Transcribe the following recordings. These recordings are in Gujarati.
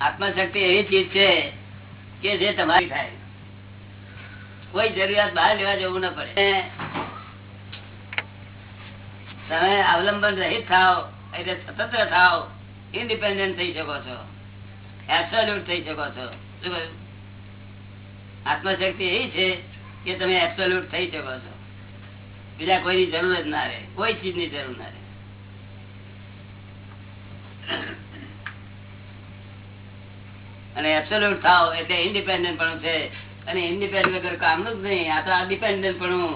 આત્મશક્તિ એવી ચીજ છે કે જે તમારી થાય. કોઈ જરૂરિયાત બહાર લેવા જવું ના પડે. તમે અવલંબન રહિત થાવ એટલે સ્વતંત્ર થાવ ઇન્ડિપેન્ડન્ટ થઈ શકો છો. એબ્સોલ્યુટ થઈ શકો છો. આત્મશક્તિ એવી છે કે તમે એબ્સોલ્યુટ થઈ શકો છો. બીજા કોઈની જરૂર જ ના રહે. કોઈ ચીજની જરૂર ના રહે. અને એબ્સોલ્યુટ થાવ એટલે ઇન્ડિપેન્ડન્ટ પણ છે. અને ઇન્ડિપેન્ડન્ટ વગર કામનું જ નહીં. આ તો આ ડિપેન્ડન્ટ પણ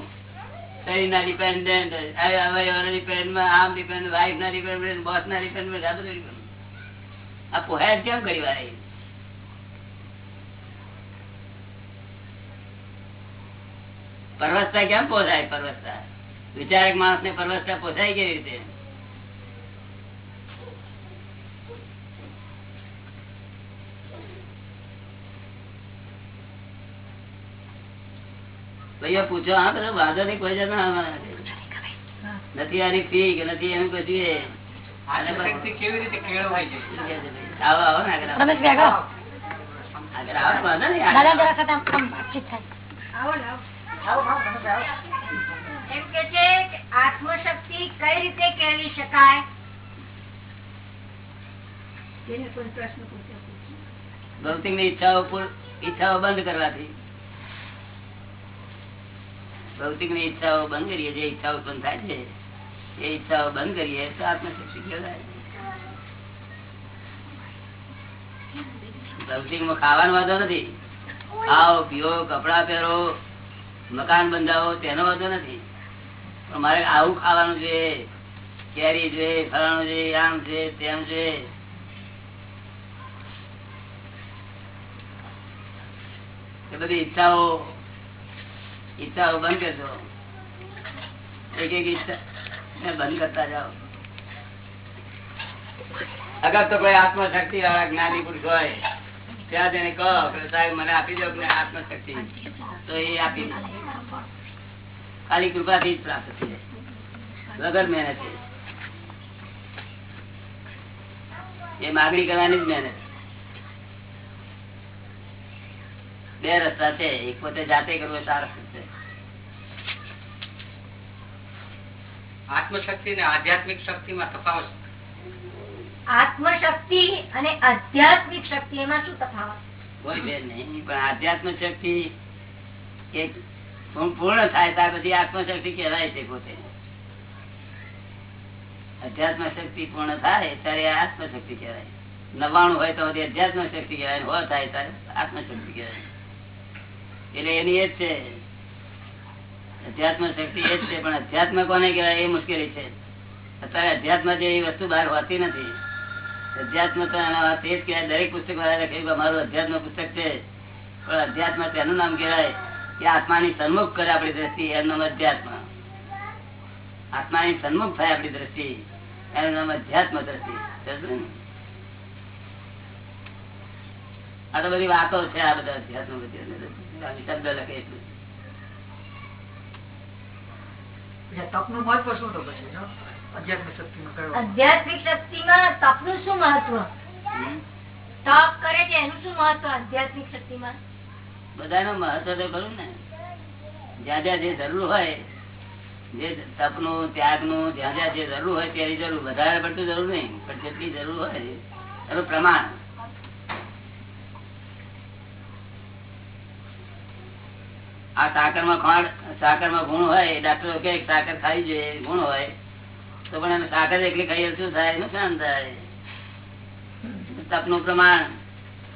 શરીરના ડિપેન્ડન્ટ અવયવના ડિપેન્ડ આમ ડિપેન્ડ વાઇફ ના ડિપેન્ડ બોસ ના ડિપેન્ડ આ બધું ડિપેન્ડ આ પોહાય જ કેમ કરી વાર પરવસ્તા કેમ પોસાય? પરવસ્તા. વિચારક માણસ ને પરવસ્તા પોસાય કેવી રીતે? ભાઈઓ પૂછો હા બધા વાંધો નહીં કોઈ જતો નથી આની ફી કે નથી એમ કશું આવો આવો ને આગળ આવો. વાંધો નહીં એમ છે કે આત્મશક્તિ કઈ રીતે કેળવી શકાય? ભૌતિકની ઈચ્છાઓ ઈચ્છાઓ બંધ કરવાથી. ભૌતિકની ઈચ્છાઓ બંધ કરીએ, જે ઈચ્છા ઉત્પન્ન થાય છે, એ ઈચ્છાઓ બંધ કરીએ તો આત્મશક્તિ કહેવાય ભૌતિકમાં ખાવાનો વાંધો નથી. ખાઓ, પીઓ, કપડા પહેરો, મકાન બંધાવો, તેનો વાંધો નથી. પણ મારે આવું ખાવાનું છે, કેરી છે, ફલાણું છે, આમ છે, તેમ છે. એ બધી ઈચ્છાઓ ઈચ્છાઓ બંધ કરજો એક એક ઈચ્છા બંધ કરતા જાઓ. અગર તો કોઈ આત્મશક્તિ વાળા જ્ઞાની પુરુષ હોય, ત્યાં તેને કહો સાહેબ મને આપી દો આત્મશક્તિ. તો એ આપી દે. ખાલી કૃપાથી જ પ્રાપ્ત થઈ જાય. વગર મહેનત. એ માગણી કરવાની જ મહેનત. બે રસ્તા છે એક પોતે જાતે કરવો સારો છે. આત્મશક્તિ ને આધ્યાત્મિક શક્તિમાં તફાવત આત્મશક્તિ અને આધ્યાત્મિક શક્તિ એમાં શું તફાવત? કોઈ બેન નહીં પણ આધ્યાત્મ શક્તિ એક પૂર્ણ થાય ત્યાર પછી આત્મશક્તિ કહેવાય છે પોતે. અધ્યાત્મ શક્તિ પૂર્ણ થાય ત્યારે આત્મશક્તિ કહેવાય. નવાણું હોય તો બધી અધ્યાત્મ શક્તિ કહેવાય હો થાય ત્યારે આત્મશક્તિ કહેવાય. એટલે એની એ જ છે. અધ્યાત્મ શક્તિ એ જ છે, પણ અધ્યાત્મ કોને કહેવાય એ મુશ્કેલી છે. અત્યારે અધ્યાત્મ જેવી વસ્તુ બહાર હોતી નથી. અધ્યાત્મ તો એના વાત એ જ કહેવાય. દરેક પુસ્તક લખ્યું કે મારું અધ્યાત્મ પુસ્તક છે. પણ અધ્યાત્મ તેનું નામ કહેવાય કે આત્માની સન્મુખ કરે આપણી દ્રષ્ટિ, એનું નામ અધ્યાત્મ. આત્માની સન્મુખ થાય આપણી દ્રષ્ટિ, એનું નામ અધ્યાત્મ દ્રષ્ટિ. આ તો બધી વાતો છે આ બધા અધ્યાત્મ બધી. શબ્દ લખે એટલું. તપનું મહત્વ શું તો પછી એનો? આધ્યાત્મિક શક્તિમાં કયો? આધ્યાત્મિક શક્તિમાં શું મહત્વ? તપ કરે છે એનું શું મહત્વ આધ્યાત્મિક શક્તિમાં? બધાનું મહત્વ તો ખરું ને. જ્યાં જ્યાં જે જરૂર હોય જે તપનું ત્યાગનું જ્યાં જ્યાં જે જરૂર હોય તેની જરૂર. વધારે પડતું જરૂર નહીં પણ જેટલી જરૂર હોય એનું પ્રમાણ. આ સાકરમાં ખાંડ સાકરમાં ગુણ હોય ડાક્ટરો કે સાકર ખાઈ જોઈએ ગુણ હોય. તો પણ એને સાકર એકલી ખાઈ શું થાય? નુકસાન થાય. તપનું પ્રમાણ.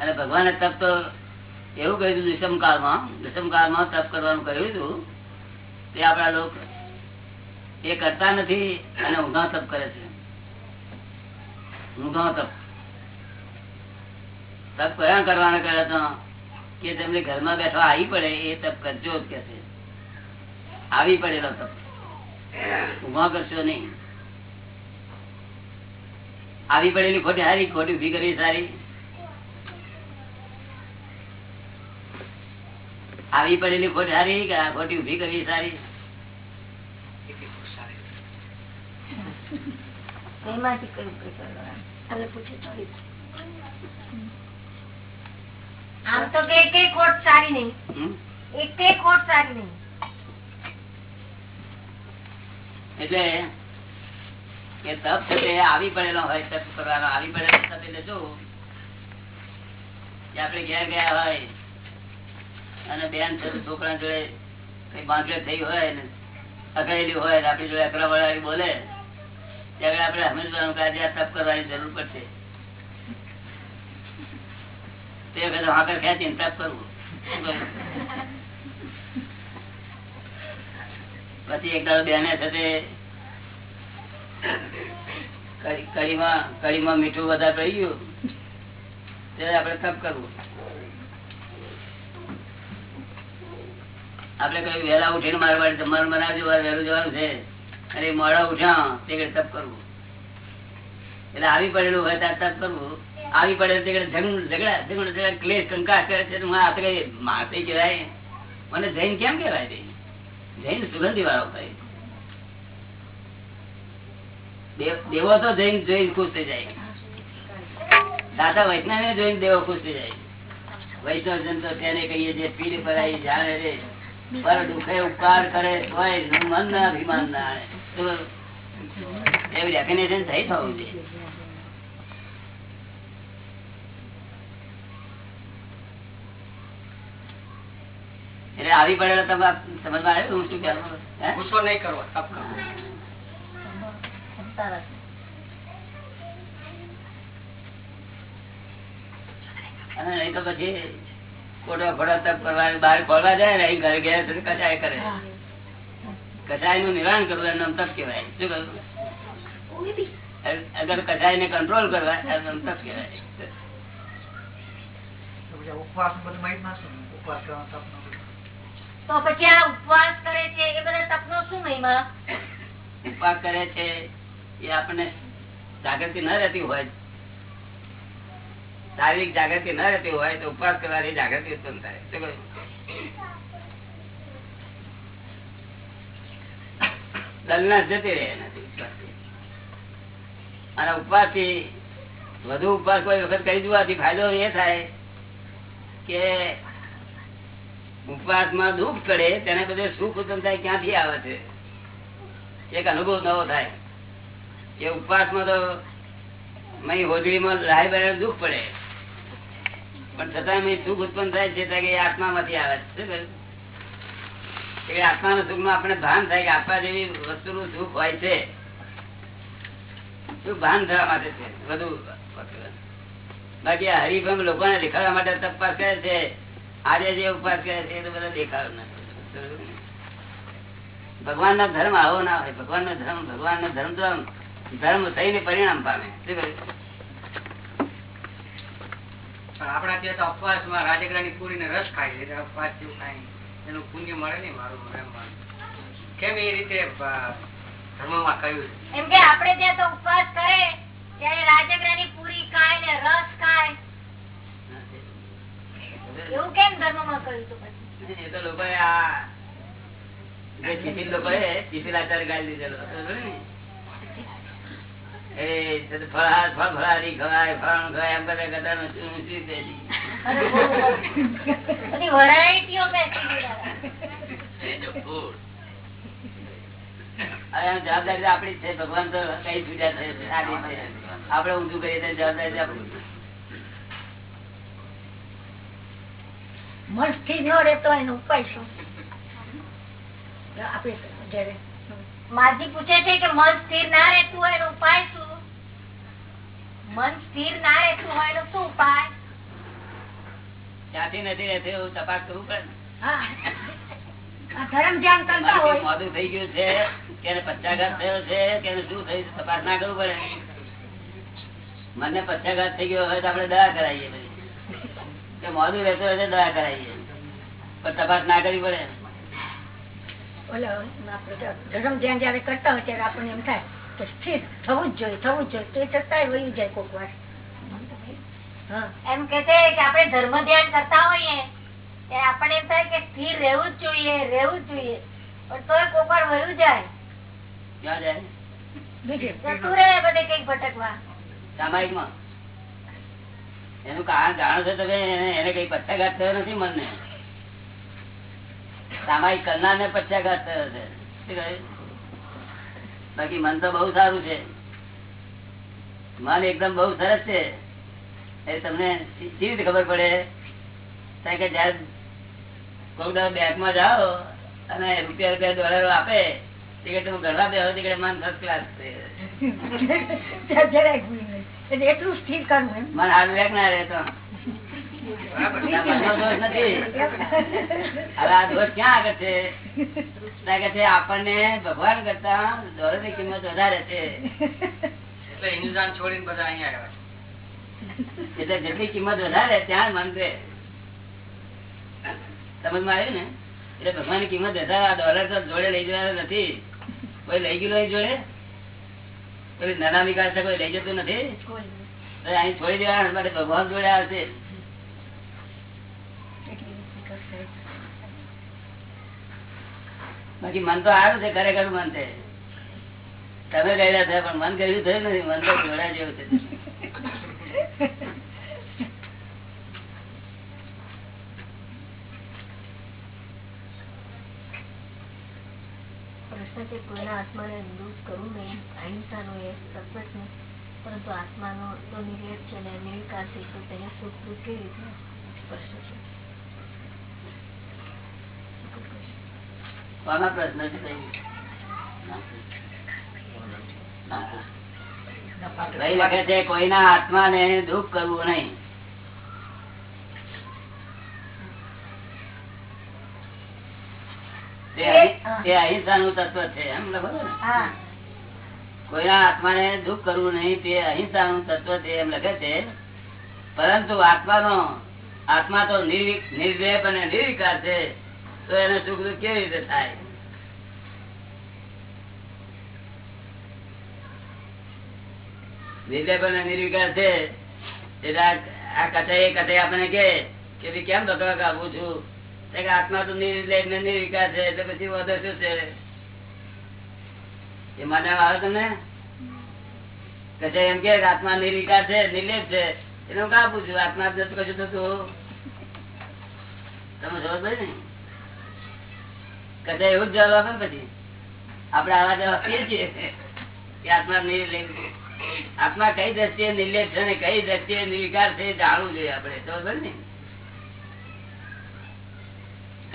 અને ભગવાને તપ તો એવું કહ્યું હતું દુષ્મ કાળમાં દુષ્મ કાળમાં તપ કરવાનું કહ્યું હતું તે આપણા લોકો એ કરતા નથી અને ઊંઘા તપ કરે છે. ઊંઘા તપ. તપ કયા કરવાના કહે તો કે તમને ઘરમાં બેઠવા આવી પડે એ તપ કરજો કે આવી પડેલો તપ. ઊંઘા કરશો નહીં. આવી પડેલી ખોટી હારી, ખોટી ઊભી કરવી સારી. આવી પડેલી ખોટ સારી ખોટી ઊભી કરવી સારી? એમાંથી કયું કરવાનું? પૂછે આમ તો કે એક ખોટ સારી નહીં. એક એક ખોટ સારી નહીં. એટલે કે તપ છે આવી પડેલો હોય તપ કરવાનો આવી પડેલો તપ એટલે શું? કે આપણે ઘેર ગયા હોય અને બેન છે છોકરા જોડે કઈ બાંધલે થઈ હોય ને અગાયેલી હોય આપડી જોડે અકરા વળાવી બોલે ત્યારે આપડે આજે તપ કરવાની જરૂર પડશે. તે પછી એક દાડો બેને સાથે કઢી- કઢીમાં મીઠું વધારે પડી ગયું ત્યારે આપણે તપ કરવું. આપડે કઈ વહેલા ઉઠીને મારા વાડે જમવાનું બનાવજો વહેલું જવાનું છે. અને મોડા ઉઠ્યા, તે તપ કરવું. એટલે આવી પડેલું હોય ત્યારે તપ કરવું. આવી પડે ઝઘડ, ઝઘડા ક્લેશ, કંકાસ કરે છે હું આ કઈ માસે કહેવાય. મને જૈન કેમ કેવાય તે જૈન સુગંધી વાળો ભાઈ. દેવો તો જૈન જૈન ખુશ થઈ જાય. દાદા વૈષ્ણવ જોઈને દેવો ખુશ થઈ જાય. વૈષ્ણવ જન તો તેને કહીએ જે પીડ પરાઈ જાણે રે. પર દુખે ઉપકાર કરે તોય મન ના અભિમાન ના આવે. એવું રેકગ્નેશન થઈ થવું છે એટલે આવી પડેલો તમે સમજમાં આવ્યું હું શું કહેવાનું હે? ગુસ્સો નહીં કરવો તપ કરવો અને નહીં તો પછી ખોટો ખોટો તપ કરવા બહાર ખોલવા જાય ને અહીં ઘરે ઘેર સુધી કચાય કરે. કચાયનું નિવારણ કરવું એનું નામ તપ કહેવાય. શું કહ્યું અગર કચાય ને કંટ્રોલ કરવા એનું નામ તપ કહેવાય. તો પછી આ ઉપવાસનું બધું માહિત ના શું? ઉપવાસ કરવાનો તપ નો? બધું. તો પછી આ ઉપવાસ કરે છે, એ બધા તપનો શું મહિમા? ઉપવાસ કરે છે, એ આપણને જાગૃતિ ન રહેતી હોય, શારીરિક જાગૃતિ ન રહેતી હોય, તો ઉપવાસ કરવાની જાગૃતિ ઉત્પન્ન થાય. ઉપવાસથી વધુ ઉપવાસ કોઈ વખત કરી જોવાથી ફાયદો એ થાય કે ઉપવાસમાં દુઃખ ચડે તેને બધે સુખ ઉત્પન્ન થાય, ક્યાંથી આવે છે? એક અનુભવ નવો થાય. એ ઉપવાસમાં તો હોજડીમાં રાય બરાબર દુઃખ પડે. પણ છતાં સુખ ઉત્પન્ન થાય છે કે એ આત્મામાંથી આવે છે? આત્માના સુખનું આપણે ભાન થાય કે આપવા જેવી વસ્તુનું સુખ હોય છે. શું ભાન થવા માટે છે, વધુ બાકી હરિભમ લોકોને દેખાડવા માટે તપાસ કરે છે. આજે જે ઉપવાસ કરે છે એ બધા દેખાડો નથી ભગવાન ના ધર્મ આવો ના હોય. ભગવાન નો ધર્મ ભગવાન નો ધર્મ ધર્મ ધર્મ થઈને પરિણામ પામે. આપણા ત્યાં તો અપવાસમાં રાજગરાની પૂરી ને રસ ખાય છે. અપવાસ જેવું એનું પુણ્ય મળે નહીં મારું કેમ એ રીતે ધર્મમાં કહ્યું છે? એમ કે આપણે ત્યાં તો ઉપવાસ કરે ત્યારે રાજગરાની પૂરી ખાય ને રસ ખાય. એવું કેમ કહ્યું પછી? એ તો ગાળી દીધેલો ફળહાર ફળ ખવાય ફળ ખવાય એમ બધા ઊંચું વેરાયટીઓ આમ જવાબદારી આપડી છે ભગવાન તો કઈ છૂટ્યા છે આપણે ઊંધું કરીએ જવાબદારી આપણી મન સ્થિર ન રહેતો એનો ઉપાય શું? આપણે માજી પૂછે છે કે મન સ્થિર ના રહેતું હોય એનો ઉપાય શું? મન સ્થિર ના રહેતું હોય એનો શું ઉપાય? ત્યાંથી નથી રહેતી એવું તપાસ કરવું પડે ધર્મ ધ્યાન કરતા હોય. મોડું થઈ ગયું છે કે પચાઘાત થયો છે કે શું થયું તપાસ ના કરવું પડે. મને પક્ષાઘાત થઈ ગયો હોય તો આપડે દવા કરાવીએ કે મોડું રહેતો રહેતો દવા કરાવીએ પણ તપાસ ના કરવી પડે. ધર્મ ધ્યાન જયારે કરતા હોય ત્યારે આપણને એમ થાય કે સ્થિર થવું જ જોઈએ થવું જ જોઈએ. તે છતાંય વયું જાય કોક વાર. એમ કે છે કે આપણે ધર્મ ધ્યાન કરતા હોઈએ ત્યારે આપણને એમ થાય કે સ્થિર રહેવું જ જોઈએ રહેવું જ જોઈએ. પણ તોય કોક વાર વયું જાય. ક્યાં જાય? જતું રહે બધે કંઈક ભટકવા. સામાયિકમાં. એનું કારણ જાણો છો તમે? એને કઈ પક્ષાઘાત થયો નથી મનને? સામાયિક કરનાર ને પક્ષાઘાત થયો છે. બાકી મન તો બહુ સારું છે. મન એકદમ બહુ સરસ છે. એ તમને સી રીતે ખબર પડે? કારણ કે જયારે કોઈ બેંકમાં જાઓ અને રૂપિયા રૂપિયા ડોલરો આપે, ટિકિટ હું ગણવા બે ટિકિટ મન ફર્સ્ટ ક્લાસ છે. એટલે એટલું સ્થિર કરવું એમ. મને હાલ વેગ ના રહે તો. બરાબર. આ મનનો દોષ નથી. હવે આ દોષ ક્યાં આગળ છે? કારણ કે છે આપણને ભગવાન કરતા ડોલરની કિંમત વધારે છે. એટલે હિન્દુસ્તાન છોડીને બધા અહીંયા આવ્યા એટલે જેટલી કિંમત વધારે ત્યાં મન રહે સમજમાં આવ્યું ને? એટલે ભગવાનની કિંમત વધારે આ ડોલર તો જોડે લઈ જવાના નથી. કોઈ લઈ ગયું નહીં જોડે? નાના કાઢતા કોઈ લઈ જતું નથી? અહીં છોડી દેવાના માટે ભગવાન જોડે આવશે. બાકી મન તો સારું છે ખરેખર મન છે. તમે ગયેલા થયા પણ મન ગયું થયું નથી. મન તો જોડા જેવું છે. પ્રશ્ન કોઈના આત્માને દુઃખ કરવું નહીં અહિંસાનો એ તત્વ નહીં પરંતુ આત્માનો તો નિર્લેપ છે અને નિર્વિકાર છે તો તેને સુખ દુઃખ કેવી રીતે પ્રશ્ન છે? કોનો પ્રશ્ન છે ભાઈ ભાઈ લખે છે કોઈના આત્માને દુઃખ કરવું નહીં. તે અહિ- તત્વ છે એમ લખો ને? કોઈના આત્માને દુઃખ કરવું નહીં તે અહિંસાનું તત્વ છે એમ લખે છે. પરંતુ આત્માનો આત્મા તો નિર્લેપ અને નિર્વિકાર છે તો એને સુખ દુઃખ કેવી રીતે થાય? નિર્લેપ અને નિર્વિકાર છે. એટલે આ- આ કથા એ કથા આપણને કે કેમ ધક્કા આપું છું? આત્મા તો નિર્વિકાર છે, એટલે પછી વધુ શું છે? એ મને આવે તમને? કે એમ કે આત્મા નિર્વિકાર છે નિર્લેપ છે. એટલે હું કા પૂછું? આત્મા કશું થતું? તમે સમજ પડી ને? કદાચ એવું જ જવાબ આપે ને પછી? આપડે આવા જવાબ કહીએ છીએ કે આત્મા નિર્લેપ આત્મા કઈ દ્રષ્ટિએ નિર્લેપ છે ને કઈ દ્રષ્ટિએ નિર્વિકાર છે જાણવું જોઈએ આપડે સમજ પડી ને?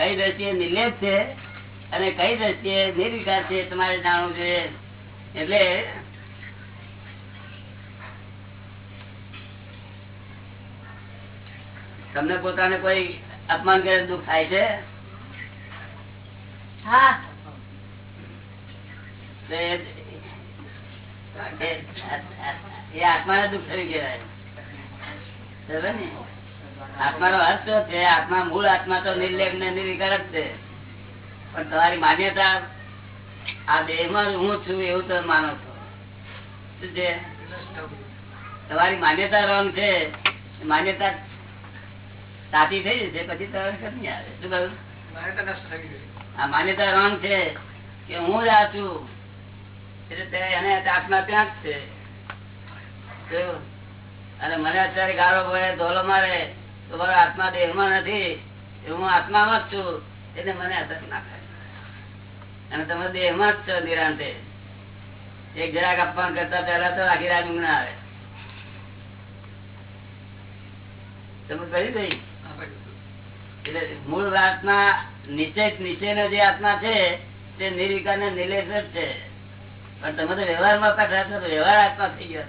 કઈ દ્રષ્ટિએ નિર્લેપ છે અને કઈ દ્રષ્ટિએ નિર્વિકાર છે તમારે જાણવું જોઈએ. એટલે તમને પોતાને કોઈ અપમાન કરે દુઃખ થાય છે? હા. એ- આત્માને દુઃખ થયું કહેવાય. ને? આત્માનો અર્થ શું છે? આત્મા મૂળ આત્મા તો નિર્લેપ ને નિર્વિકાર જ છે. પણ તમારી માન્યતા આ દેહમાં હું છું એવું તો માનો છો. શું છે? તમારી માન્યતા રોંગ છે. માન્યતા સાચી થઈ જશે પછી તરત નહીં આવે. શું કહ્યું? આ માન્યતા રોંગ છે કે હું જ આ છું. એટલે એને આત્મા ત્યાં જ છે? અને મને અત્યારે ગાળો પડે ધોલો મારે. તો આત્મા દેહમાં નથી હું આત્મામાં જ છું એટલે મને અસર ના થાય. અને તમે દેહમાં જ છો નિરાંતે. એક જરાક અપમાન કરતા પહેલા તો આખી રાત ના આવે. તમે કહ્યું દઈ? એટલે મૂળ આત્મા નીચે નિશ્ચયનો જે આત્મા છે, તે નિર્વિકાર ને નિલેશ જ છે. પણ તમે તો વ્યવહારમાં છો વ્યવહાર આત્મા થઈ ગયો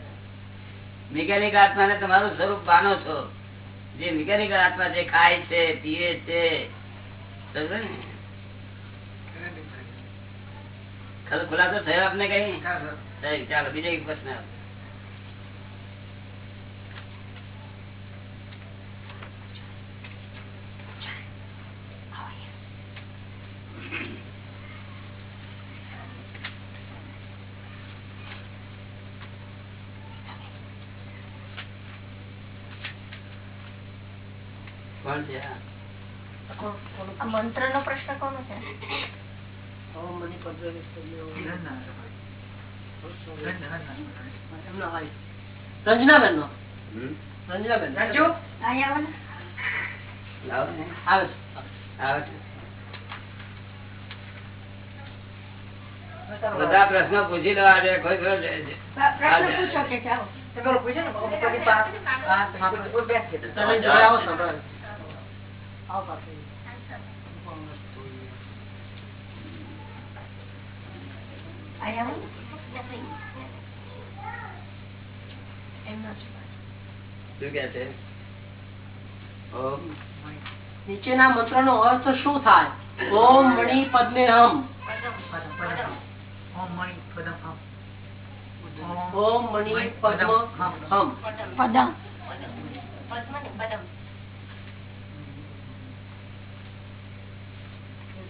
મિકેનિક આત્માને તમારું સ્વરૂપ માનો છો. જે મિકેનિકલ આત્મા જે ખાય છે પીએ છે. ખુલાસો થયો આપને કઈ? ચાલો બીજો એક પ્રશ્ન છે મંત્ર નો પ્રશ્ન કોનો છે. રંજનાબેન નો રંજનાબેન રંજુ આવો ને. ને. આવે આવે બધા પ્રશ્નો પૂછી લેવા છે કોઈ પ્રશ્ન પૂછો કે જાઓ તમે પૂછ્યો ને આવો ને. એમનો જ શું કે છે નીચેના મંત્ર નો અર્થ શું થાય ઓમ મણિ પદ્મે હમ પદમ, પદમ. ઓમ મણિ પદમ હમ. પદ્મ હમ પદમ તમે બોલો છો.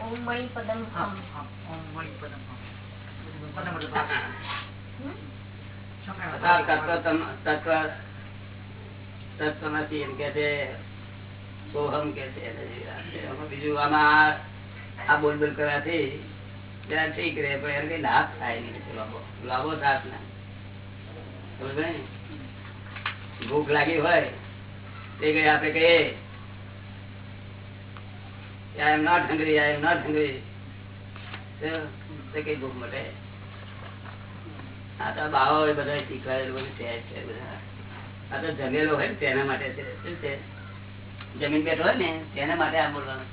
ઓમ પદમ. ઓમ પદમ તત્વ નથી એમ કે છે સોહમ કે છે બીજું આમાં આ બોલ બોલ કરવાથી જરા ઠીક રહે પણ એને કઈ લાભ થાય નહીં લાભો લાભો થાત ના. ભૂખ લાગી હોય તે કઈ આપડે કહીએ I am not hungry I am not hungry કઈ ભૂખ મટે? આ તો બાવો એ બધા શીખવાડેલું બધું સહેજ છે બધા. આ તો જમેલો હોય ને તેના માટે છે. શું છે? જમીન બેઠો હોય ને તેના માટે આ બોલવાનું.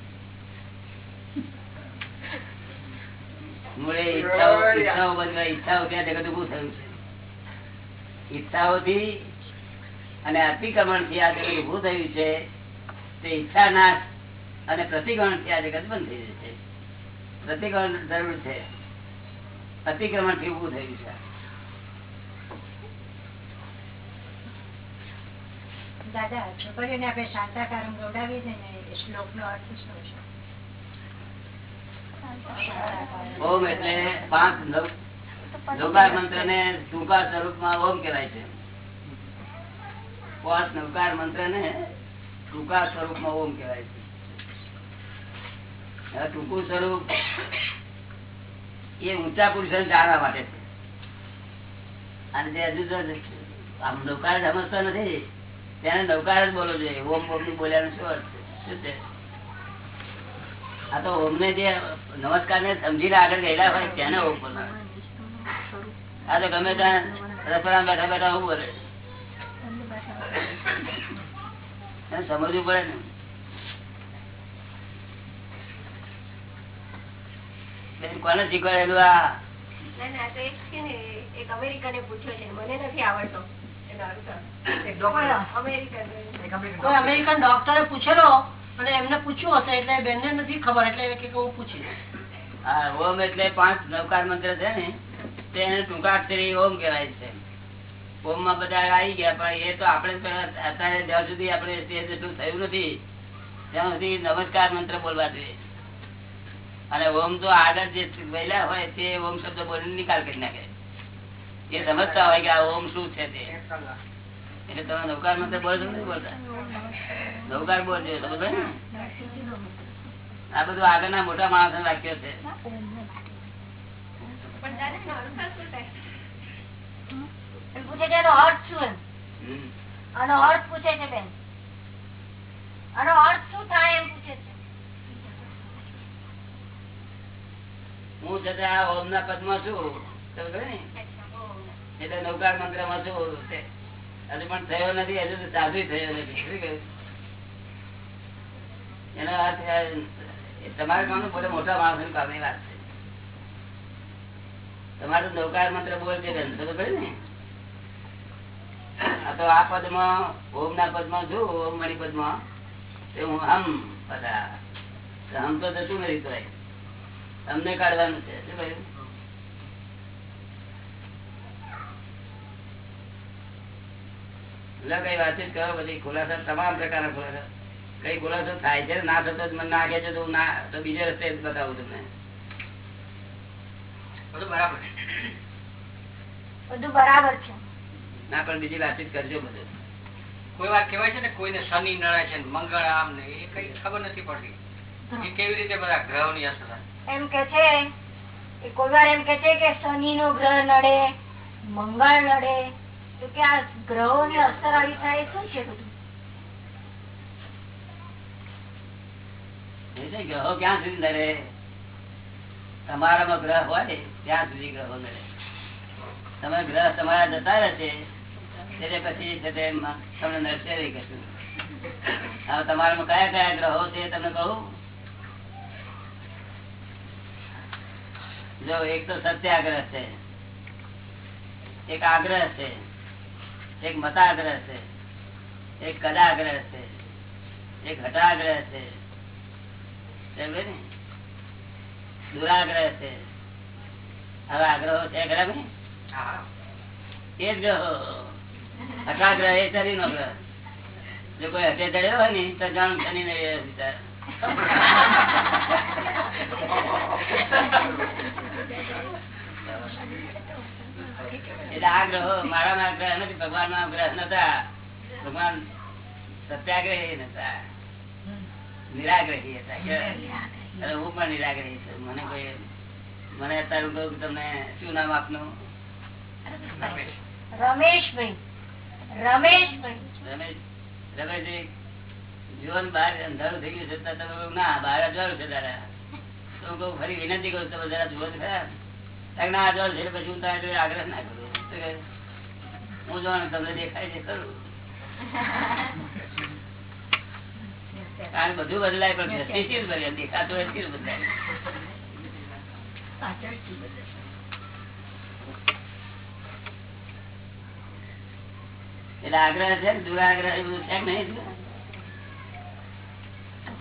મૂળે ઈચ્છાઓ ઈચ્છાઓ બધા ઈચ્છાઓ ત્યાં જગત ઉભું થયું છે? ઈચ્છાઓથી અને અતિક્રમણથી આ જગત ઉભું થયું છે. તે ઈચ્છા નાશ અને પ્રતિક્રમણથી આ જગત બંધ થઈ જશે. પ્રતિક્રમણ જરૂર છે. અતિક્રમણથી ઉભું થયું છે? દાદા છોકરીઓને આપણે શાંતાકારમ ગવડાવીએ છીએ ને એ શ્લોકનો અર્થ શું છે? ઓમ એટલે પાંચ નવ નવકાર મંત્ર ને ટૂંકા સ્વરૂપમાં ઓમ કેવાય છે. પાંચ નવકાર મંત્ર ને ટૂંકા સ્વરૂપમાં ઓમ કેવાય છે. ટૂંકું સ્વરૂપ એ ઊંચા પુરુષો જાણવા માટે. અને જે હજુ તો આમ નૌકાર સમજતો નથી. તેને નૌકાર જ બોલવો જોઈએ. ઓમ ઓમની બોલ્યાનું શું અર્થ શું છે? આ તો ઓમ ને જે નમસ્કાર ને સમજીને આગળ ગયેલા હોય તેને ઓમ બોલવાનું આ તો ગમે ત્યાં રસોડા બેઠા બેઠા હું બોલે? સમજવું પડે ને. કોને શીખવાડેલું આ? ના ના એક છે ને એક અમેરિકને પૂછ્યો છે. મને નથી આવડતો એનો અર્થ એક ડોક્ટર અમેરિકન. એક અમેરિકન કોઈ અમેરિકન ડોક્ટરે પૂછેલો અને એમને પૂછ્યું હશે એટલે બેનને નથી ખબર એટલે કે હું પૂછીશ. હા ઓમ એટલે પાંચ નવકાર મંત્ર છે ને તેને ટૂંકાક્ષરી ઓમ કહેવાય છે. ઓમમાં બધા આવી ગયા પણ એ તો આપણે અત્યારે જ્યાં સુધી આપણે થયું નથી ત્યાં સુધી નમસ્કાર મંત્ર બોલવા જોઈએ. અને ઓમ તો આગળ જે વહેલા હોય તે ઓમ શબ્દ બોલીને નિકાલ કરી નાખે. એ સમજતા હોય કે આ ઓમ શું છે તે. એટલે તમે નૌકારમાં બોલ નથી બોલતા? નૌકાર બોલજો સમજ ને આ બધું આગળના મોટા માણસ વાક્યો છે. પૂછે છે અર્થ શું એમ? અર્થ પૂછે છે બેન. અર્થ શું થાય? એમ પૂછે છે. હું છતાં ઓમ ના પદમાં છું. એટલે નૌકાર મંત્રમાં છું તે. હજુ પણ થયો નથી, હજુ તો સાધુ થયો નથી. શું કહ્યું? એનો અર્થ તમારે કામ પોતે મોટા માણસની વાત છે. તમારો નૌકાર મંત્ર બોલજે બેન સમજ પડી ને? તો આ પદમાં ઓમ ના પદમાં છું ઓમ મણી પદમાં, તે હું હમ બધા. તો હમ તો જતું નથી તોય. તમને કાઢવાનું છે શું કહ્યું કઈ વાતચીત કરો બધી ખુલાસા તમામ પ્રકારના ખુલાસા. કઈ ખુલાસો થાય છે ના થતો મને ના કે છે તો ના તો બીજે રસ્તે જ બતાવું તમને. બધું બરાબર. બધું બરાબર છે. ના પણ બીજી વાતચીત કરજો બધું. કોઈ વાત કેવાય છે ને કોઈને શનિ નડે છે ને મંગળ આમ ને એ કઈ ખબર નથી પડતી. એ કેવી રીતે બધા ગ્રહની અસર? એમ કે છે કોઈ એમ કે છે કે શનિ નો ગ્રહ નડે, મંગળ નડે, તો કે આ ગ્રહો ની અસર આવી થાય શું છે બધું? ગ્રહો ક્યાં સુધી નડે? તમારામાં ગ્રહ હોય, ત્યાં સુધી ગ્રહો નડે. તમે ગ્રહ તમારા જતા રહેશે, એટલે પછી તમને નડશે નહીં કશું. હવે તમારામાં કયા કયા ગ્રહો છે તમને કહું? જો એક તો સત્યાગ્રહ છે એક આગ્રહ છે એક મતાગ્રહ છે એક કદાગ્રહ છે એક હટાગ્રહ છે દુરાગ્રહ છે. હવે આગ્રહો છે ગ્રહ એ જ ગ્રહો. હટાગ્રહ એ શરીર નો ગ્રહ. જો કોઈ હટે ચડ્યો હોય ને તો જાણ શનિ ને વિચાર. એટલે આ ગ્રહો મારા માં ગ્રહ નથી ભગવાન ના ગ્રહ નતા. ભગવાન સત્યાગ્રહી નતા. નિરાગ્રહી હતા. હું પણ નિરાગ્રહી છું. મને કોઈ મને અત્યારે કહ્યું તમને શું નામ આપનું? રમેશભાઈ. રમેશભાઈ. રમેશ રમેશજી જુઓ ને બહાર અંધારું થઈ ગયું છતાં તમે ના બહાર અજવાળું છે તારા. તો હું ફરી વિનંતી કરું તમે જરા જુઓ ખરા. ના અજવાળું છે પછી હું તારા આગ્રહ ના કરું. શું હું જોવાનું તમને દેખાય છે ખરું. કારણ બધું બદલાય પણ દેખાતું હોય તે બદલાય. એટલે આગ્રહ છે ને દુરાગ્રહ એ બધું છે નહીં?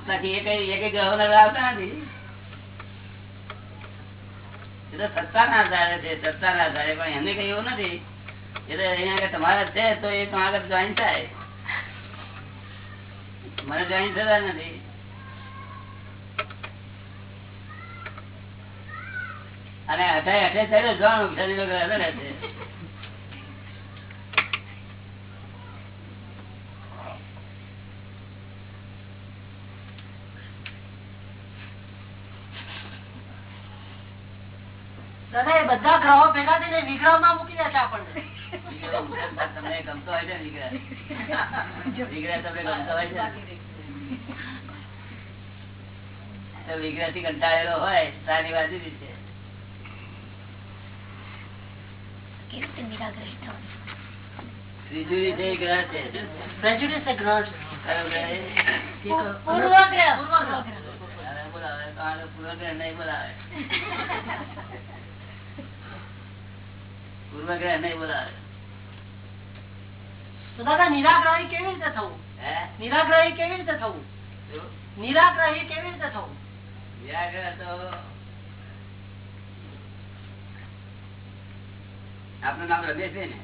બાકી એ કઈ એ કઈ ગ્રહો નજર આવતા નથી. જોઈન થાય. મને જોઈન થતા નથી. અને અઠાઈ અઠાઈ થયેલો જોવાનું, શનિ વગર ગ્રહ રહે છે દાદા એ બધા ગ્રહો ભેગા થઈને વિગ્રહમાં મૂકી દે આપણને. તમને ગમતો હોય છે ને વિગ્રહ? વિગ્રહ તમને ગમતો હોય છે ને? વિગ્રહથી કંટાળેલો હોય તારી છે. પૂર્વગ્રહ નહીં બોલાવે. પૂર્વગ્રહ નહીં બોલાવે તો દાદા નિરાગ્રહી કેવી રીતે થવું? હે? નિરાગ્રહી કેવી રીતે થવું? શું? નિરાગ્રહી કેવી રીતે થવું? વ્યાગ્રહ તો આપનું નામ રમેશભાઈ ને?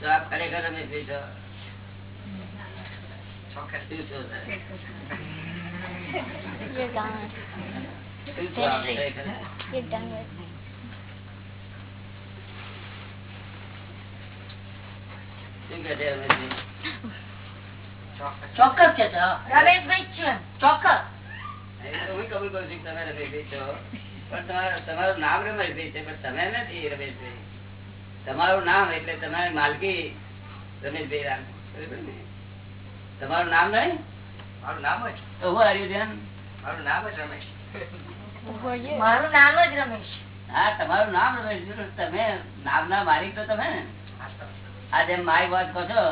તો આપ ખરેખર રમેશભાઈ છો? ચોક્કસ. શું છો સર? You're gone. શું છો આપ ખરેખર? You're done with me. શું કહે છે રમેશભાઈ? ચોક્કસ ચોક્કસ કે છે હા. રમેશભાઈ જ છું એમ. ચોક્કસ એ તો હું કબૂલ કરું છું કે તમે રમેશભાઈ છો પણ તમારું તમારું નામ રમેશભાઈ છે પણ તમે નથી રમેશભાઈ તમારું નામ એટલે તમારી માલકી રમેશભાઈ રામ બરાબર ને તમારું નામ નહીં મારું નામ જ તો હું હાર્યું ધ્યાન મારું નામ જ રમેશ Who are you? મારું નામ જ રમેશ હા તમારું નામ રમેશભાઈ તમે નામના માલિક તો તમે ને વાસ્તવ. આ જેમ માય વાત કહો છો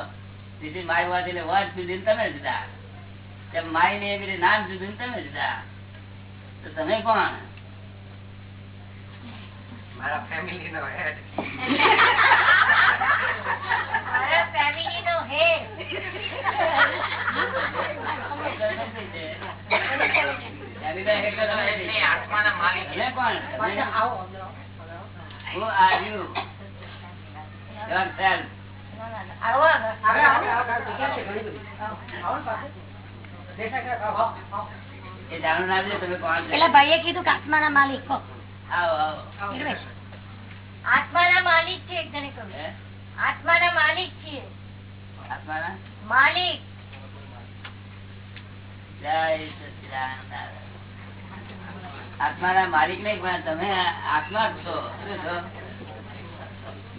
this is my એટલે વાત સુધી તમે જુદા તેમ માય ને એ નામ સુધી તમે જુદા તો તમે કોણ? મારા ફેમિલી નો હેડ મારા ફેમિલી નો હેડ કોણ? તમે- આવો. અંદર પેલા ભાઈએ કીધું કે આત્માના માલિક માલિક છે એક જણે કહ્યું. માલિક છીએ. આત્માના? માલિક. જય સચ્ચિદાનંદ. આત્માના માલિક નહીં પણ તમે આત્મા છો. શું છો?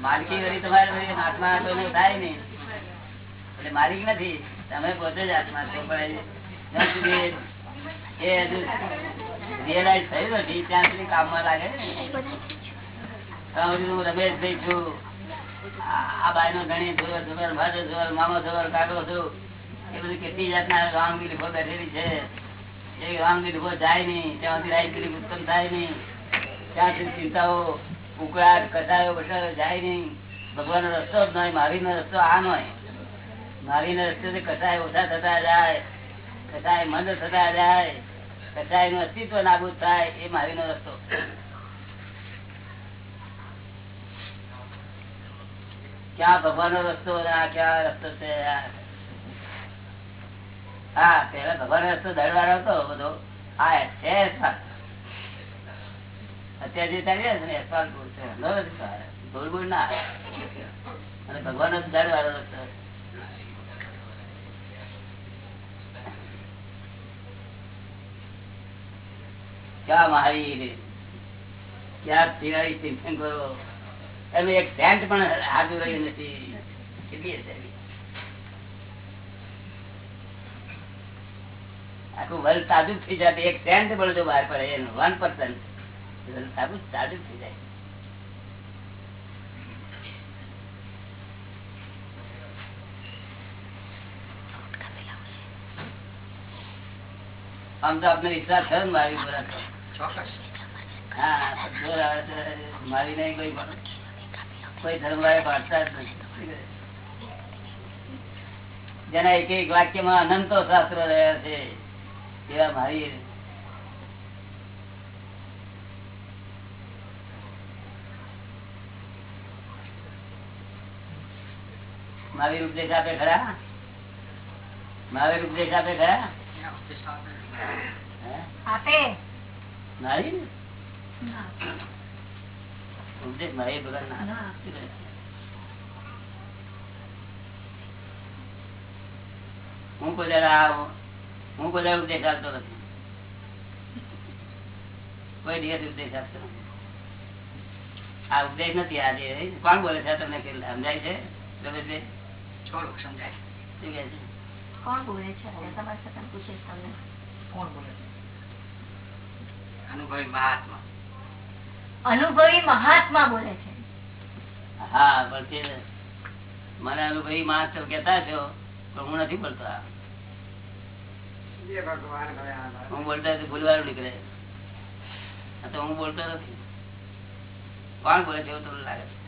માલકી વળી તમારે આત્મા તો થાય નઈ એટલે માલિક નથી. તમે પોતે જ આત્મા છો પણ એ હજુ રિયલાઇઝ થયું નથી, ત્યાં સુધી કામમાં લાગે ને. આ આ બાયનો ધણી ધોર ધોર ભાજો ધોર મામો ધોર કાકો છું એ બધું કેટલી જાતના રામગીરી ઊભો બેઠેલી છે. એ ઊભો જાય નહીં. ત્યાંથી રાઈગીરી ઉત્પન્ન થાય નહીં. ત્યાં સુધી ચિંતાઓ ઉકળાટ કટાયો બટાયો જાય નહીં. ભગવાન નો રસ્તો જ નહીં મારી નો રસ્તો આ નો મારી ના રસ્તે કટાય ઓછા થતા જાય કટાય મંદ થતા જાય કટાયનું અસ્તિત્વ નાબૂદ થાય એ મારી નો રસ્તો. ક્યાં ભગવાન નો રસ્તો ક્યાં રસ્તો છે હા પેલા ભગવાન રસ્તો દરવાળો હતો, બધો. આ છે. ભગવાન ક્યાં મહાવીર? ક્યાં તિવારી કરો તમે એક સેન્ટ પણ હાજર રહ્યું નથી. કેટલી હશે આખું વર્લ્ડ સાદું થઈ જાય એક સેન્ટ પણ જો બહાર પડે, એનું વન પર્સન્ટ થઈ જાય. આમ તો આપને વિશ્વાસ થયો ને મારી ઉપર મારી નહીં કોઈ કોઈ ધર્મ વાળા પાડતા જ નથી. જેના એક એક વાક્યમાં અનંતો શાસ્ત્રો રહ્યા છે એવા મારી મારી ઉપદેશ આપે ખરા? મારી ઉપદેશ આપે ખરા? આપે. હે? મારી ઉપદેશ મારી ભગવાન ના હું દાડે હું દાડે ઉપદેશ આપતો નથી. કોઈ દિવસ ઉપદેશ આપતો આ ઉપદેશ નથી આજે. કોણ બોલે છે તમને કેટલા સમજાય છે? થોડુંક સમજાય કોણ બોલે છે કોણ બોલે છે અનુભવી મહાત્મા અનુભવી મહાત્મા બોલે છે હા પણ મને અનુભવી મહાત્મા કેતા છો પણ હું નથી બોલતો આ. જે ભગવાન ગયા હું બોલતા ભૂલવાનું નીકળે તો હું બોલતો નથી કોણ બોલે છે એવું તમને લાગે છે?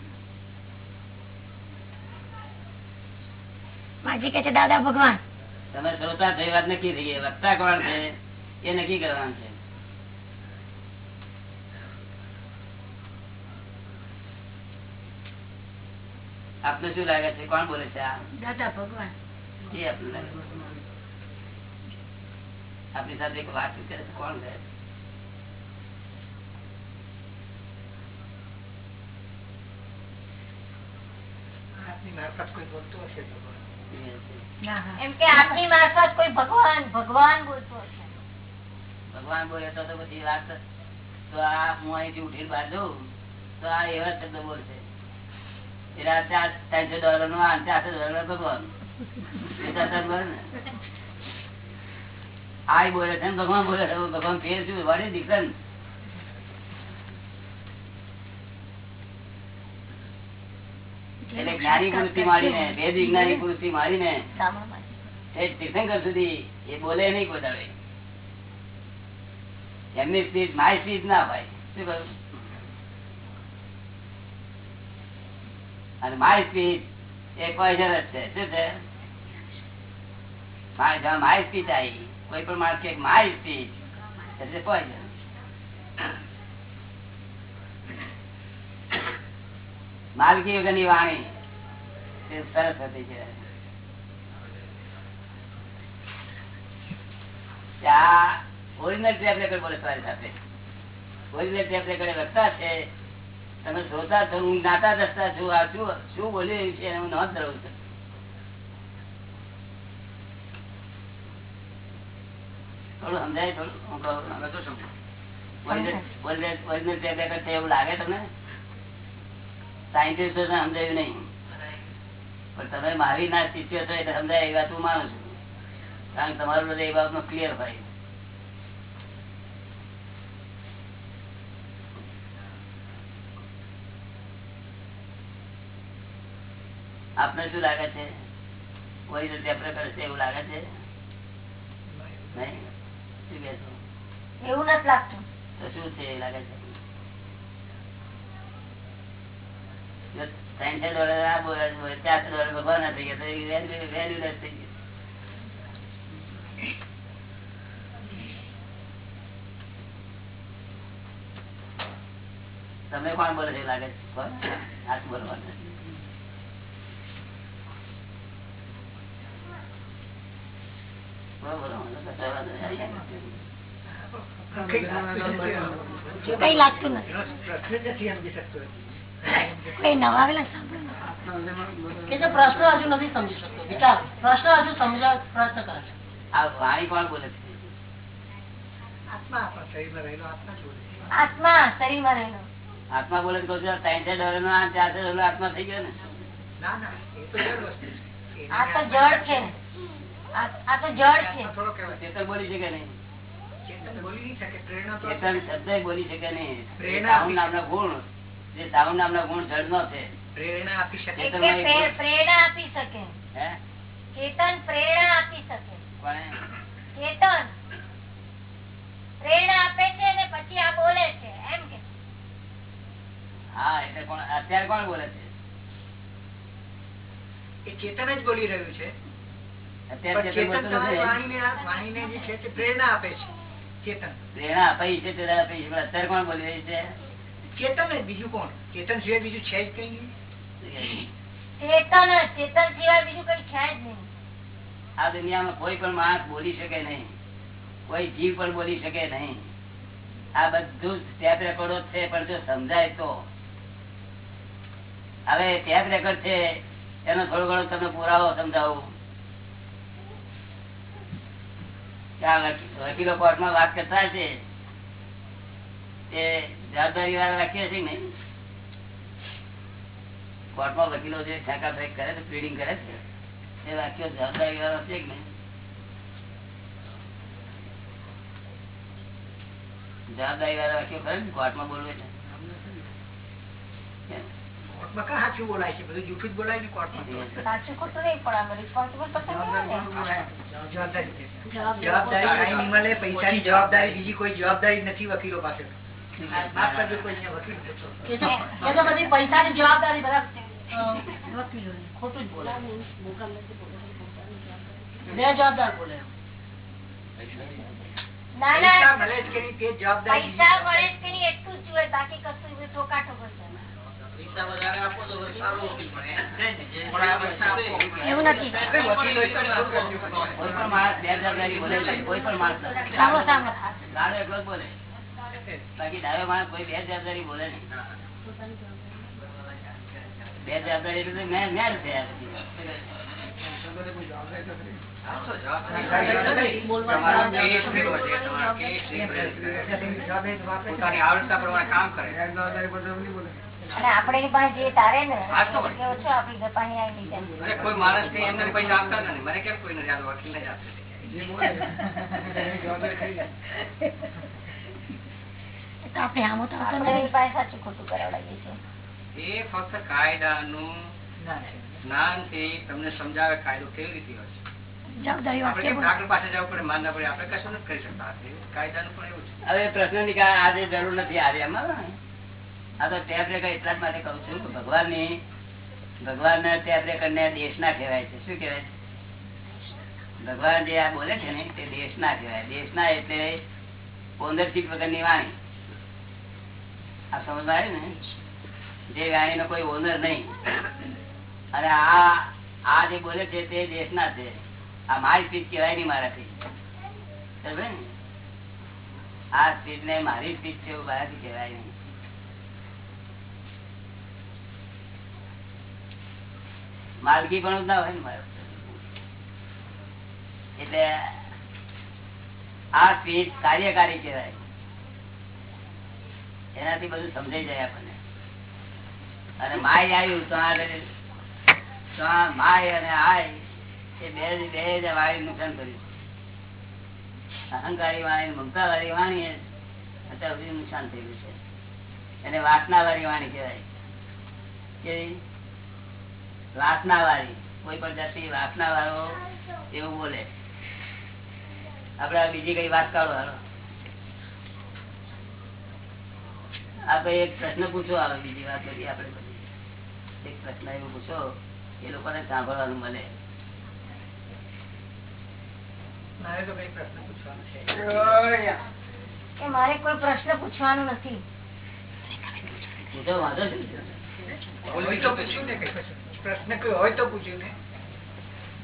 માજી કે છે દાદા ભગવાન. તમે શ્રોતા થઈ વાત નક્કી થઈ ગઈ. વક્તા કોણ છે? એ નક્કી કરવાનું છે. આપને શું લાગે છે? કોણ બોલે છે દાદા ભગવાન. એ આપને લાગે આપની સાથે એક વાત કરે છે. કોણ કરે છે? આપની મારફત કોઈ બોલતું હશે તો બોલો. એ છે. ના હા એમ કે આપની મારફત કોઈ ભગવાન ભગવાન બોલતો હશે. ભગવાન બોલે તો બધી વાત તો આ હું અહીંથી ઉઠી બહાર જઉં તો આ એવા શબ્દ બોલશે. ત્રણસો ડોલર નો આ ચારસો ડોલર ભગવાન. આ બોલે છે ને ભગવાન બોલે છે. ભગવાન ફેર શું? વાળી ડિફરન્સ એટલે જ્ઞાની પુરુષથી મારીને વેદ વિજ્ઞાની પુરુષથી મારીને તીર્થંકર સુધી એ બોલે નહીં કોઈ એમની સ્પીચ માય સ્પીચ ના ભાઈ. શું કહ્યું? અને માય સ્પીચ એ પોઈઝન જ છે. શું છે? માય- જ્યાં સ્પીચ આવી કોઈ પણ માણસ કે માય સ્પીચ એટલે પોઈઝન માલકી વગરની વાણી. એ સરસ હતી છે. ઓરિજિનલ ટેપ રેકર્ડ બોલે તમારી સાથે? ઓરિજિનલ ટેપ રેકર્ડ છે તમે જોતા છો હું નાતા દસતા છું આ શું શું બોલી રહ્યું છે એનું નોંધ ધરાવું છું. થોડું સમજાય થોડું હું કહું ઓરિજિનલ ટેપ રેકર્ડ છે એવું લાગે તમને? સાયન્ટિસ્ટો સમજાયું નહીં. પણ તમે મારી ના શિષ્ય છો એટલે સમજાય એ વાત હું માનું છું. કારણ કે તમારું બધું એ બાબતમાં ક્લિયર હોય. આપને શું લાગે છે? કોઈ રીતે કરશે એવું લાગે છે? નહીં? શું કે એવું નથી લાગતું. તો શું છે એ લાગે છે જો ત્રણસો ડોલર આ બોલે ચારસો ડોલર ભગવાન થઈ ગયા તો એ value- valueless થઈ ગયું તમે કોણ બોલે છે લાગે છે કોણ? હાથ બોલવાનું. કઈ લાગતું નથી પ્રશ્ન જ નથી સમજી શકતો કઈ નવા આવેલા કે જે પ્રશ્ન હજુ નથી સમજી શકતો. વિચાર. પ્રશ્ન હજુ સમજવા પ્રયત્ન કરે છે. આ વાણી કોણ બોલે છે? આત્મા શરીરમાં રહેલો આત્મા બોલે આત્મા શરીરમાં રહેલો. આત્મા બોલે તો કહું છું, ડોલર નો આ ચારસો ડોલર આત્મા થઈ ગયો ને? ના ના એ તો જડ વસ્તુ છે. આ તો જળ છે. આ તો જળ છે. થોડો કહેવાય. ચેતન બોલી શકે નહીં. ચેતન બોલી શકે પ્રેરણા તો ચેતન શબ્દ બોલી શકે નહીં. પ્રેરણા નામના ગુણ. જે સાઉન્ડ નામના ગુણ જળ નો છે. પ્રેરણા આપી શકે. પ્રેરણા આપી શકે. ચેતન પ્રેરણા આપી શકે. કોણે ચેતન. પ્રેરણા આપે છે ને પછી આ બોલે છે. એમ કે. હા એટલે કોણ અત્યારે કોણ બોલે છે? એ ચેતન જ બોલી રહ્યું છે. અત્યારે ચેતન. વાણીને જે છે તે પ્રેરણા આપે છે. ચેતન. પ્રેરણા અપાઈ છે અત્યારે કોણ બોલી રહી છે? ચેતન જ બીજું કોણ? ચેતન સિવાય બીજું છે જ કઈ નહીં. ચેતન ચેતન સિવાય બીજું કઈ છે જ નહીં. આ દુનિયામાં કોઈ પણ માણસ બોલી શકે નહીં. કોઈ જીવ પણ બોલી શકે નહીં. આ બધું ટેપ રેકોર્ડો છે પણ જો સમજાય તો. હવે ટેપ રેકોર્ડ છે એનો થોડો ઘણો તમને પુરાવો સમજાવું. વકીલો કોર્ટમાં વાત કરતા છે તે જવાબદારી વાળા વાક્ય છે ને કોર્ટમાં વકીલો જે ઠેકા ફેક કરે છે પ્લીડિંગ કરે છે એ વાક્યો જવાબદારી વાળા છે કે નહીં? જવાબદારી વાળા વાક્યો ખરે ને? કોર્ટમાં બોલવે છે. કોર્ટમાં કાં સાચું બોલાય છે? બધું જૂઠું જ બોલાય ને કોર્ટમાં? સાચું ખોટું નહીં પણ આમાં રિસ્પોન્સિબલ પર્સન જવાબદારી છે. જવાબદારી. કાંઈ નહીં મળે પૈસાની જવાબદારી બીજી કોઈ જવાબદારી નથી વકીલો પાસે. બધી પૈસાની જવાબદારી બધા ખોટું જ બોલે બે જવાબદાર બોલે. ના પૈસા ના પૈસા કઈ પણ માણસ બોલે. બાકી ડાયો માણસ કોઈ બે જવાબદારી બોલે નહીં. બે જવાબદારી એટલે મેં મેં છે આ બધી. તમારો કેસ ભેગો છે, તમારો કેસ જવાબદારી તો વાપરે છે. પોતાની આવડતા પ્રમાણે કામ કરે. અને આપણે એની પાસે જે તારે ને ઓછો આપણી ગપાણી આવી જાય કોઈ માણસ કઈ એમને પૈસા આપતા નથી. મને કેમ કોઈ નથી આપતું વકીલ નહીં જ આપે તો આપણે આમ તો સાચું ખોટું કરાવડાવીએ છીએ. એ ફક્ત કાયદાનું જ્ઞાન છે. તમને સમજાવે કાયદો કેવી રીતે હોય છે. જવાબદારી આપણે વાક્ય કેમ બોલો. ડાક્ટર પાસે જવું પડે માનના પડે આપણે કશું નથી કરી શકતા. એવું કાયદાનું પણ એવું છે. હવે પ્રશ્ન નિકાલ આજે જરૂર નથી આજે એમાં આ તો ટેપ રેકર એટલા માટે કઉ છું કે ભગવાનની ભગવાન ટેપ રેકર ને દેશ ના કહેવાય છે. શું કહેવાય? છે ભગવાન જે આ બોલે છે ને તે દેશ ના કહેવાય. દેશ ના એટલે વગરની વાણી. આ સમજ ને, જે વાણી નો કોઈ ઓનર નહીં. અને આ આ જે બોલે છે તે દેશ ના છે. આ મારી સ્પીચ કહેવાય નહીં મારાથી. આ સ્પીચ ને મારી સ્પીચ છે એવું મારાથી કહેવાય નહીં. માલકી પણ ના હોય ને મારો એટલે આ સ્પીચ કાર્યકારી કહેવાય. એનાથી બધું સમજાઈ જાય આપણને. અને માય આવ્યું તો તો માય અને આય, એ બે બે જ વાણી નુકસાન કર્યું. અહંકારી વાણી મમતા વાળી વાણી અત્યાર સુધી નુકસાન થયેલું છે. એને વાસના વાળી વાણી કહેવાય. કે વાસના વાળી કોઈ પણ જાતિ વાસના વાળો એવું બોલે. આપડે બીજી કઈ વાત કાઢો હાલો. આ તો એક પ્રશ્ન પૂછો આવે બીજી વાત કરીએ આપડે એક પ્રશ્ન એવો પૂછો એ લોકોને સાંભળવાનું મળે. મારે તો કઈ પ્રશ્ન પૂછવાનો છે. મારે કોઈ પ્રશ્ન પૂછવાનો નથી. પૂછો વાંધો શું છે? પૂછ્યું ને પ્રશ્ન કોઈ હોય તો પૂછ્યું ને.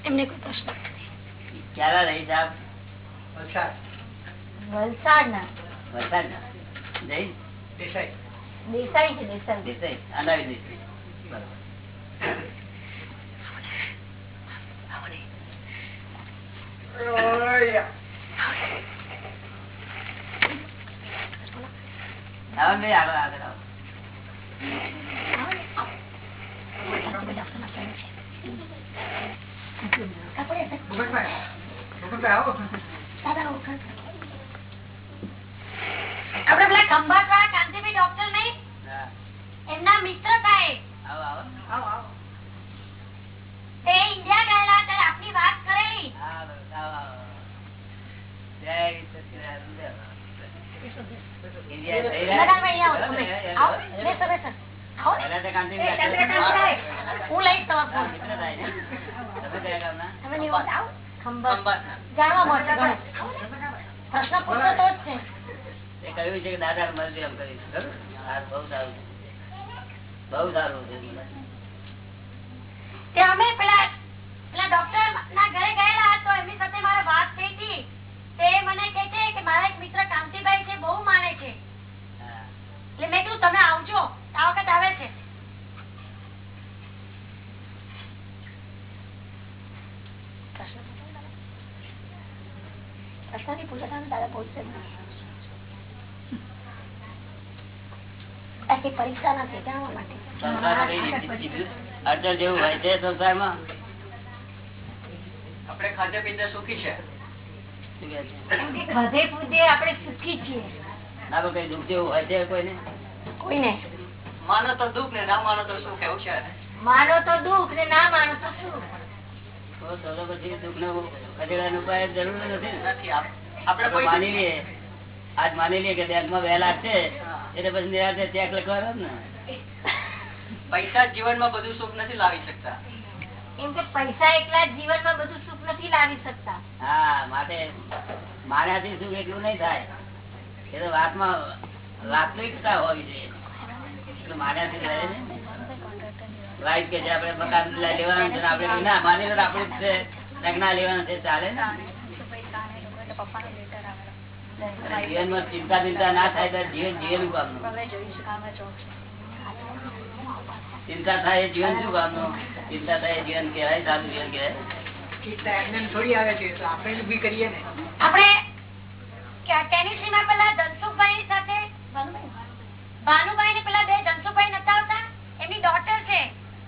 એમને કોઈ પ્રશ્ન ક્યારે રહી સાહેબ વલસાડ. વલસાડ ના જઈ આવો ને આગળ આપડે પેલા ખંભાત વાળા ડોક્ટર નહીં? એમના મિત્ર થાય આવો આવો. આવો આવો. તે ઇન્ડિયા ગયેલા ત્યારે આપની વાત કરેલી. હા, લઈશ તમારો જાણવા મળશે પ્રશ્ન પૂછો તો જ છે. એ કહ્યું છે કે દાદા મરજી એમ કરીશ. બહુ સારું. બહુ સારું છે તે અમે પેલા પેલા ડોક્ટર ના ઘરે ગયેલા તો એમની સાથે મારે વાત થઈ હતી તે મને કહે છે કે મારા એક મિત્ર કાંતિભાઈ છે બહુ માને છે હા. એટલે મેં કીધું તમે આવજો આ વખત આવે છે પ્રશ્નની પૂછો તમે દાદા બોલશે બાકી પરીક્ષા નથી જાણવા માટે સંસારમાં કઈ રીતે અડચણ જેવું હોય છે સંસારમાં? આપણે ખાધે પીધે સુખી છે. શું કહે છે? ખાધે પૂધે આપણે સુખી છીએ. ના પણ કઈ દુઃખ જેવું હોય છે કોઈને? કોઈને? માનો તો દુઃખ ને ના માનો તો સુખ એવું છે? માનો તો દુઃખ ને ના માનો તો સુખ તો તો તો પછી દુઃખ નો ખસેડવાનો ઉપાય જરૂર નથી ને. નથી આપ- આપણે આપણે કોઈ માની લઈએ. આજ માની લઈએ કે બેંકમાં વહેલા છે. એટલે પછી નિરાતે ચેક લખવાનો ને. પૈસા જીવનમાં બધું સુખ નથી લાવી શકતા. એમ કે પૈસા એકલા જીવનમાં બધું સુખ નથી લાવી શકતા. હા માટે માર્યાથી સુખ એટલું નહીં થાય. એ તો વાતમાં વાસ્તવિકતા હોવી જોઈએ. કે આપણે મકાન લેવાનું છે આપણે ના માની લો તો આપણું જ છે. કંઈક લેવાનું છે ચાલે ને. જીવનમાં ચિંતા ચિંતા ના થાય તો જીવન જીવન કામનું ચિંતા થાય જીવન શું કામનું? ચિંતા થાય જીવન કેવાય સારું જીવન કેવાય થોડી આવે છે આપણે ઊભી કરીએ ને. આપણે માં પેલા ધનસુખભાઈ સાથે ભાનુભાઈ? ને પેલા બે ધનસુખભાઈ નતા આવતા? એમની ડોટર છે.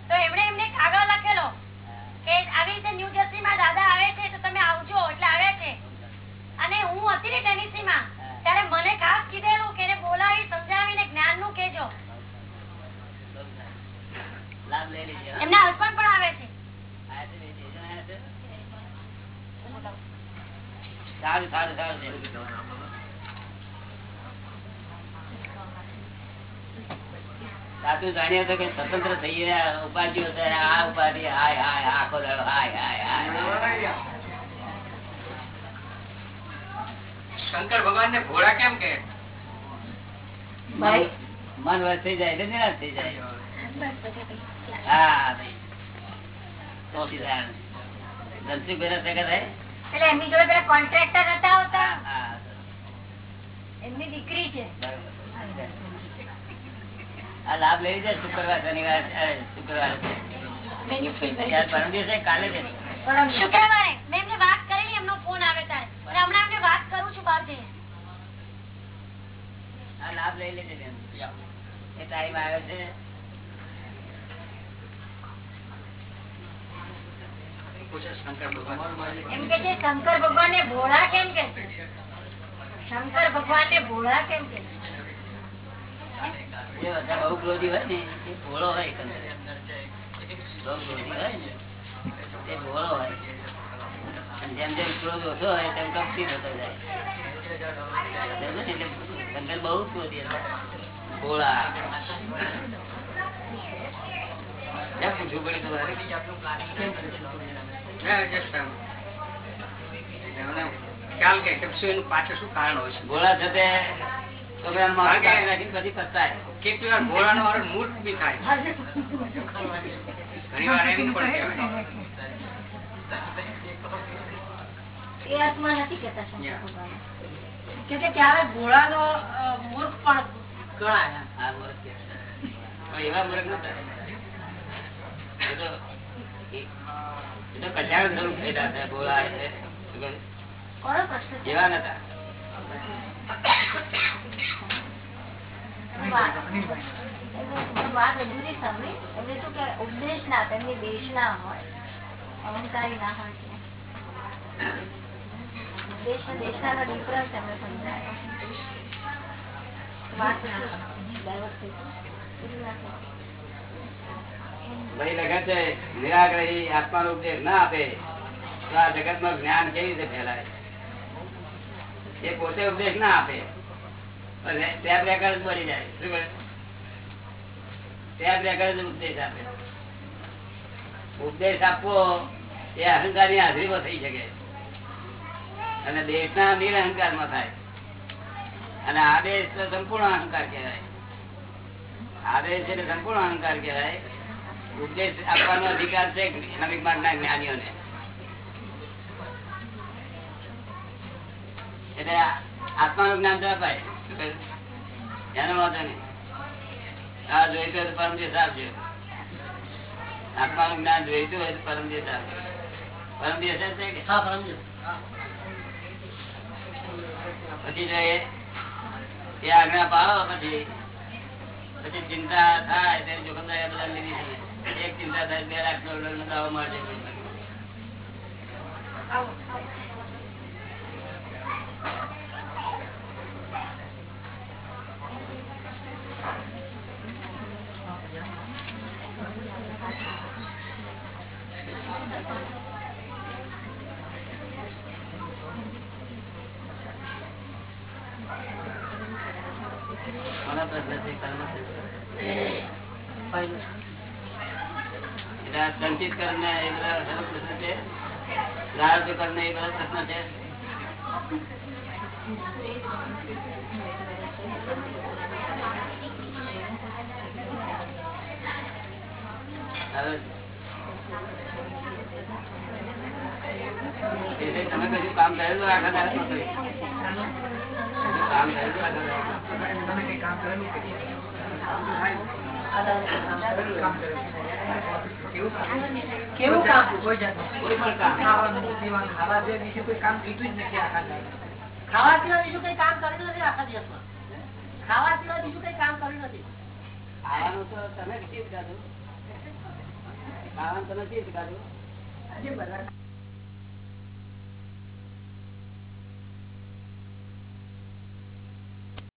તો એમણે એમને કાગળ લખેલો કે આવી રીતે ન્યૂ જર્સી માં દાદા આવે છે તો તમે આવજો એટલે આવે છે. અને હું હતી ને ટેનિસી માં ત્યારે મને ખાસ કીધેલું કે બોલાવી સમજાવીને જ્ઞાનનું કેજો એમના હસબન્ડ પણ આવે છે. આ છે બે જણ આયા છે? સારું સારું સારું સાચું જાણીએ તો કે સ્વતંત્ર થઈ રહ્યા ઉપાધિ આ ઉપાધિ હાય હાય આખો દાડો હાય હાય હાય. શંકર ભગવાન ને ભોળા કેમ કે ભાઈ મન વસ થઈ જાય એટલે નિરાશ થઈ જાય. હા છે. લાભ લઈ જાય શુક્રવાર શનિવાર શુક્રવાર. પરમ દિવસે કાલે શુક્રવારે. મેં એમને વાત કરેલી એમનો ફોન આવે અને હમણાં એમને વાત કરું છું બહાર આ લાભ લઈ લેજે તારી ટાઈમ આવે છે પૂછે શંકર ભગવાન એમ કે છે શંકર ભગવાન ને ભોળા કેમ કે શંકર ભગવાન ને ભોળા કેમ કે ભોળો હોય ભોળો હોય. જેમ જેમ ક્રોધ ઓછો હોય તેમ કપટી થતો જાય. કંદર બહુ ક્રોધી ભોળા. ક્યાં પૂછવું પડે તમારે? ના, ખ્યાલ કે એનું પાછળ શું કારણ હોય છે. ભોળા થતે કેટલી મૂર્ખ બી થાય. ઘણી વાર એમ પણ કહેવાય. આત્મા નથી કેતા શંકર ભગવાન. કે કે ક્યારે ઘોડાનો અ, મૂર્ખ પણ ગણાય એવા મૂર્ખ નતા. કલ્યાણ સ્વરૂપ થયેલા છે. એવા નતા. વાત. અધૂરી સાંભળી. એમને શું કે ઉપદેશ ના તેમની દેશ ના હોય. અહંકારી ના હોય ઉપદેશ ને દેશના ડિફરન્સ એમને સમજાય. વાત ડાયવર્ટ થઈ. ભાઈ લખે નિરાગ્રહી આત્માનો ઉપદેશ ના આપે. તો આ જગતમાં જ્ઞાન કેવી રીતે ફેલાય? એ પોતે ઉપદેશ ના આપે. ઉપદેશ આપે. ઉપદેશ આપવો એ અહંકારની હાજરીમાં થઈ શકે. અને દેશ ના નિરહંકારમાં થાય. અને આદેશ સંપૂર્ણ અહંકાર કહેવાય. આદેશ એટલે સંપૂર્ણ અહંકાર કહેવાય. ઉપદેશ આપવાનો અધિકાર છે નવી માર્ગના જ્ઞાનીઓને? એટલે આત્માનું જ્ઞાન તો અપાય. એનો વાંધો નહીં. આ જોઈતું હોય તો પરમ દિવસ આપજો આત્માનું જ્ઞાન જોઈતું હોય તો પરમ દિવસ આપજો પરમ છે કે? હા સમજો પછી જો એ આજ્ઞા પાડો પછી પછી ચિંતા થાય ત્યારે જોખમદારી બધા લીધી એક ચિંતા થાય બે લાખ નો દાવો મળશે Thank પ્રશ્ન છે કર્મ છે એટલે આ સંચિત કર્મ ને એ બધા પ્રશ્ન છે. પ્રશ્ન છે. તમે કામ કરેલું? કશું કામ કરેલું આખા કેવું કામ? કોઈ પણ કામ ખાવા બીજું કોઈ કામ કીધું જ નથી આખા. ખાવા સિવાય બીજું કઈ કામ કર્યું નથી આખા દિવસમાં? ખાવા સિવાય બીજું કઈ કામ કર્યું નથી? ખાવાનું તો તમે શીખ ખાધું. ખાવાનું તમે શીખ બધા